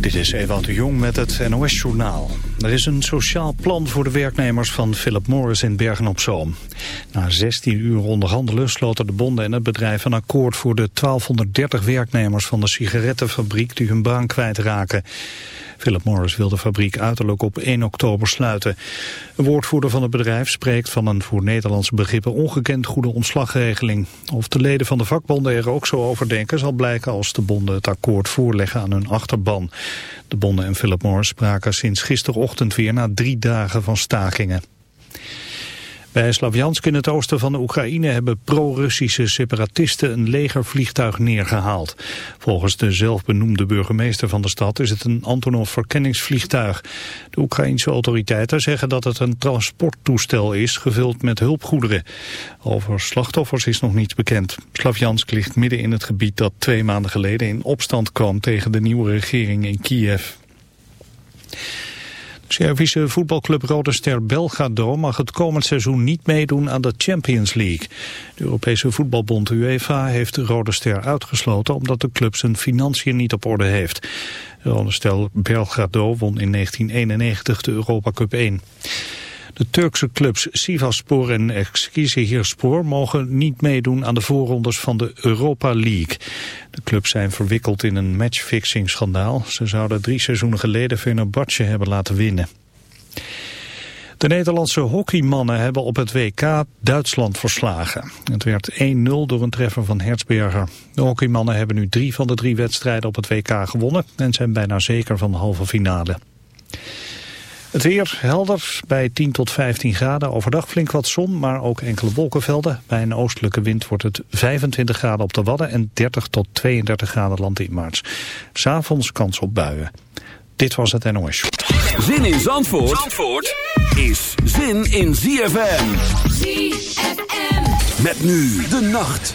Dit is Ewout de Jong met het NOS-journaal. Er is een sociaal plan voor de werknemers van Philip Morris in Bergen-op-Zoom. Na 16 uur onderhandelen sloten de bonden en het bedrijf een akkoord voor de 1230 werknemers van de sigarettenfabriek die hun baan kwijtraken. Philip Morris wil de fabriek uiterlijk op 1 oktober sluiten. Een woordvoerder van het bedrijf spreekt van een voor Nederlandse begrippen ongekend goede ontslagregeling. Of de leden van de vakbonden er ook zo over denken zal blijken als de bonden het akkoord voorleggen aan hun achterban. De bonden en Philip Morris spraken sinds gisterochtend weer na drie dagen van stakingen. Bij Slavjansk in het oosten van de Oekraïne hebben pro-Russische separatisten een legervliegtuig neergehaald. Volgens de zelfbenoemde burgemeester van de stad is het een Antonov verkenningsvliegtuig. De Oekraïnse autoriteiten zeggen dat het een transporttoestel is gevuld met hulpgoederen. Over slachtoffers is nog niets bekend. Slavjansk ligt midden in het gebied dat twee maanden geleden in opstand kwam tegen de nieuwe regering in Kiev. Servische voetbalclub Rode Ster Belgrado mag het komend seizoen niet meedoen aan de Champions League. De Europese voetbalbond UEFA heeft de Rode Ster uitgesloten omdat de club zijn financiën niet op orde heeft. Rode Ster Belgrado won in 1991 de Europa Cup 1. De Turkse clubs Sivasspor en Eskişehirspor mogen niet meedoen aan de voorrondes van de Europa League. De clubs zijn verwikkeld in een matchfixing schandaal. Ze zouden drie seizoenen geleden Fenerbahce hebben laten winnen. De Nederlandse hockeymannen hebben op het WK Duitsland verslagen. Het werd 1-0 door een treffer van Hertzberger. De hockeymannen hebben nu drie van de drie wedstrijden op het WK gewonnen... en zijn bijna zeker van de halve finale. Het weer helder bij 10 tot 15 graden. Overdag flink wat zon, maar ook enkele wolkenvelden. Bij een oostelijke wind wordt het 25 graden op de Wadden en 30 tot 32 graden land in maart. S'avonds kans op buien. Dit was het NOS. Zin in Zandvoort, Zandvoort is zin in ZFM. ZFM. Met nu de nacht.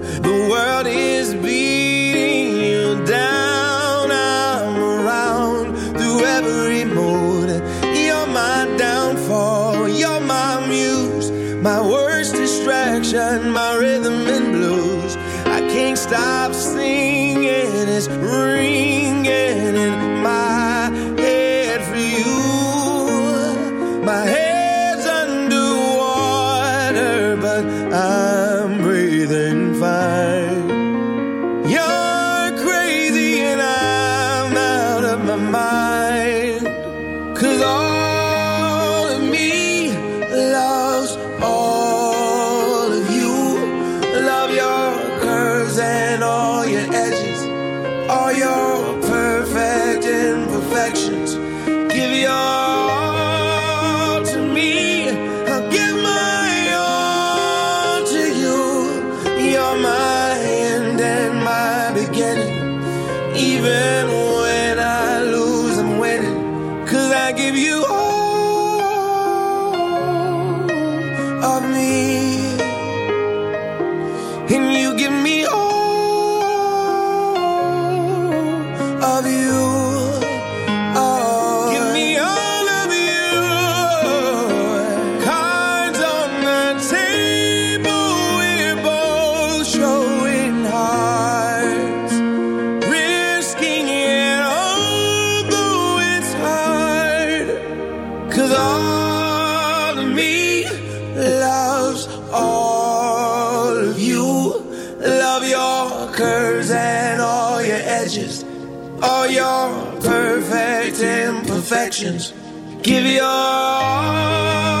Give your all.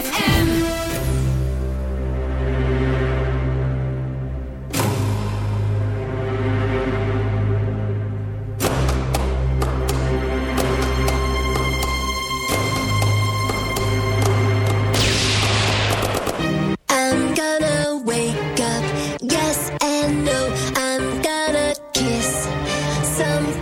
sometimes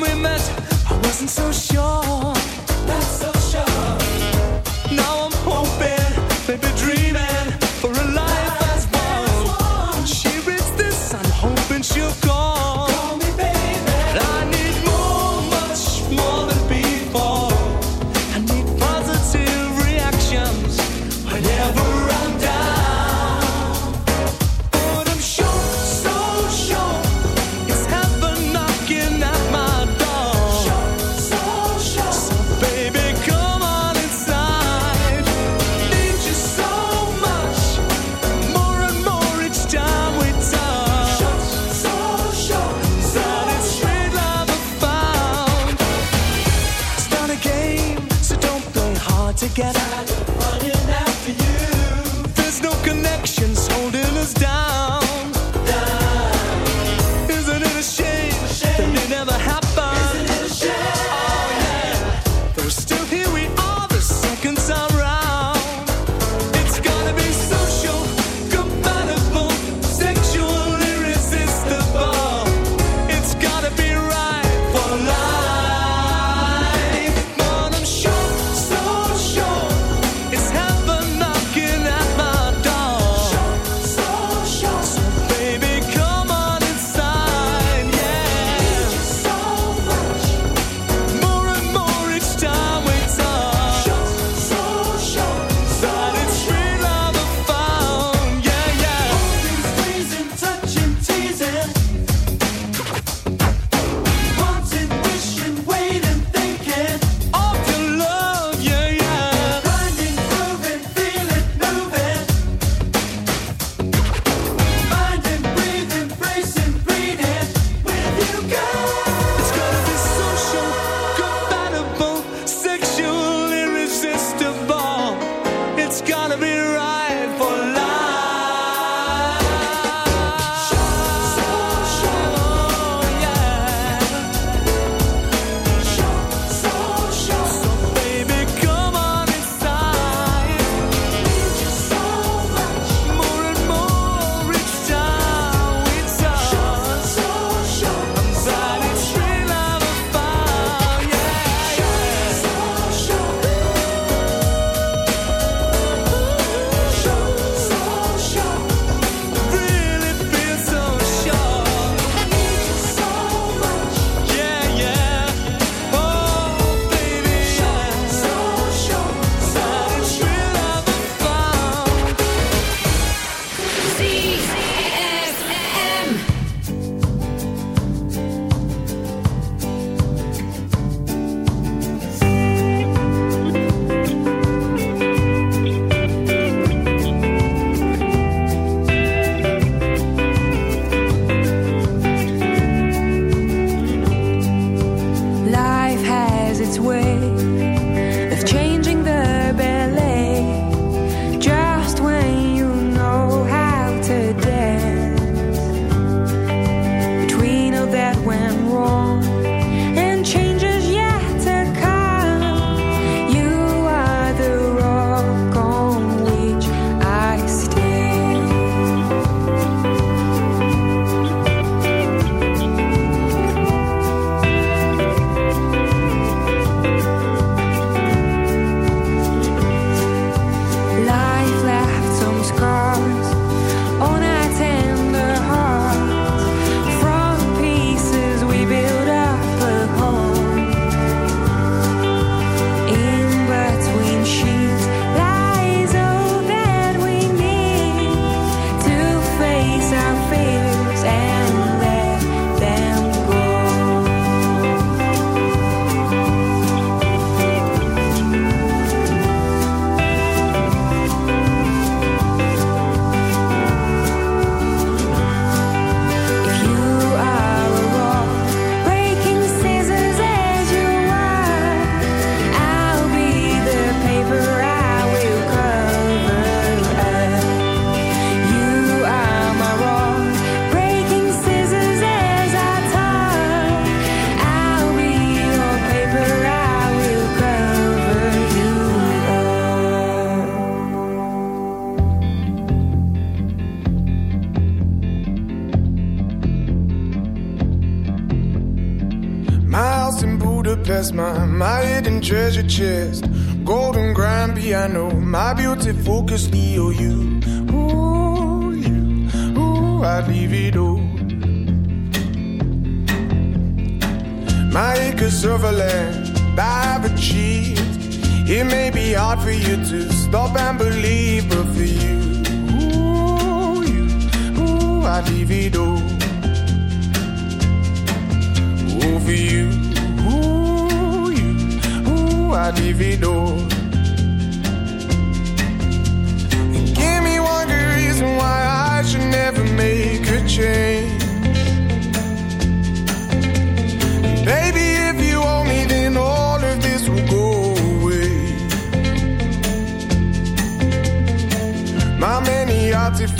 when we met, I wasn't so sure.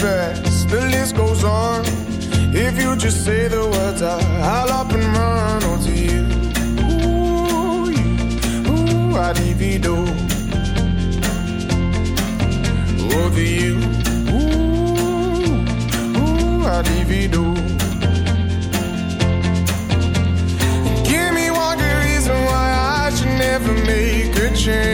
dress. The list goes on. If you just say the words, I, I'll up and run. Oh, to you, ooh, you, ooh, I'd even do. Oh, to you, ooh, ooh, I'd even do. Give me one good reason why I should never make a change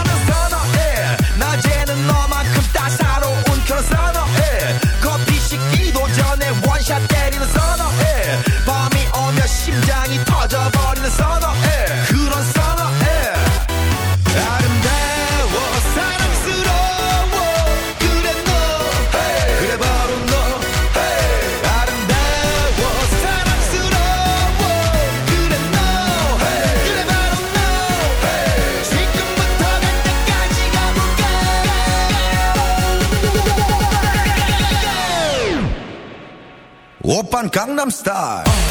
Gangnam Style.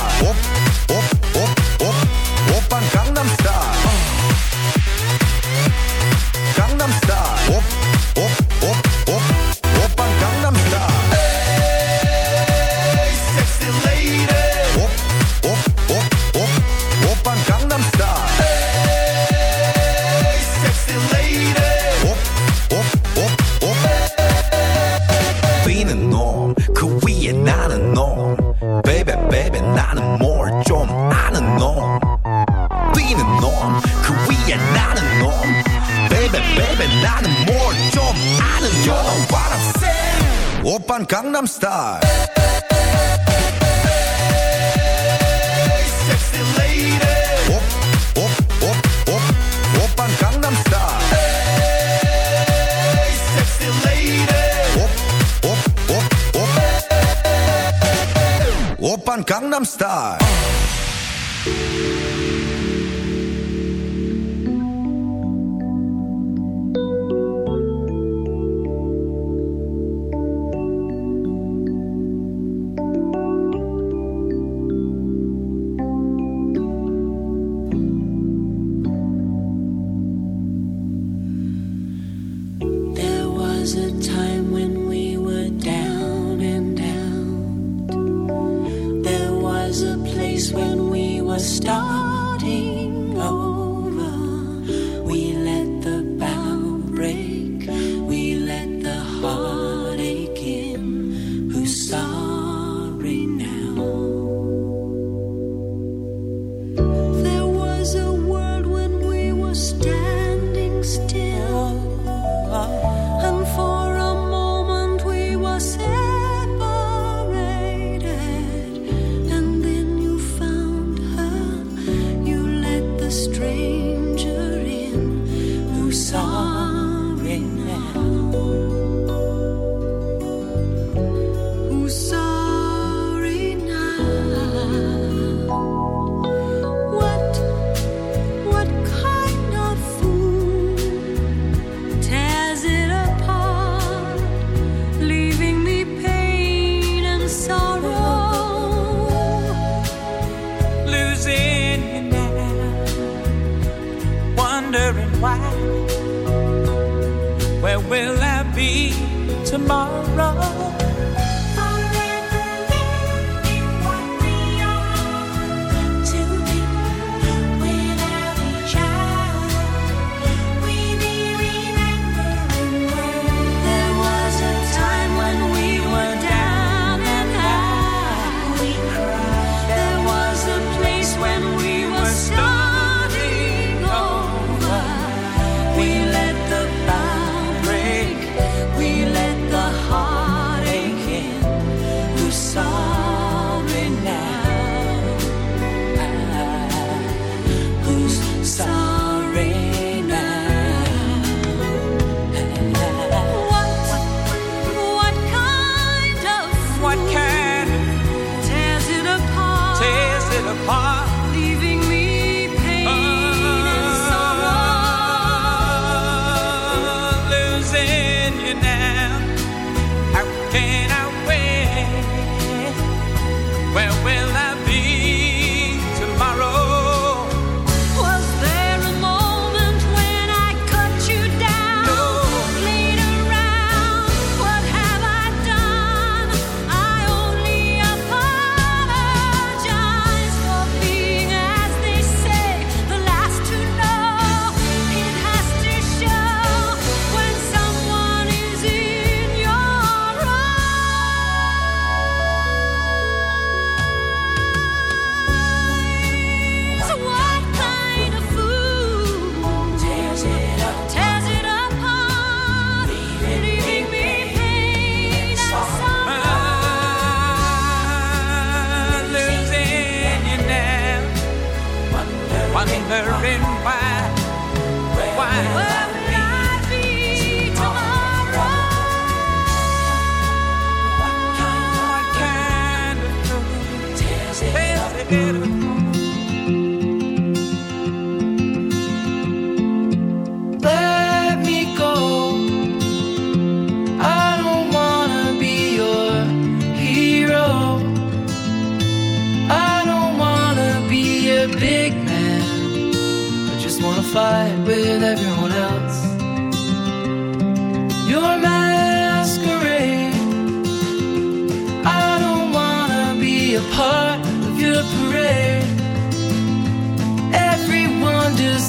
Star.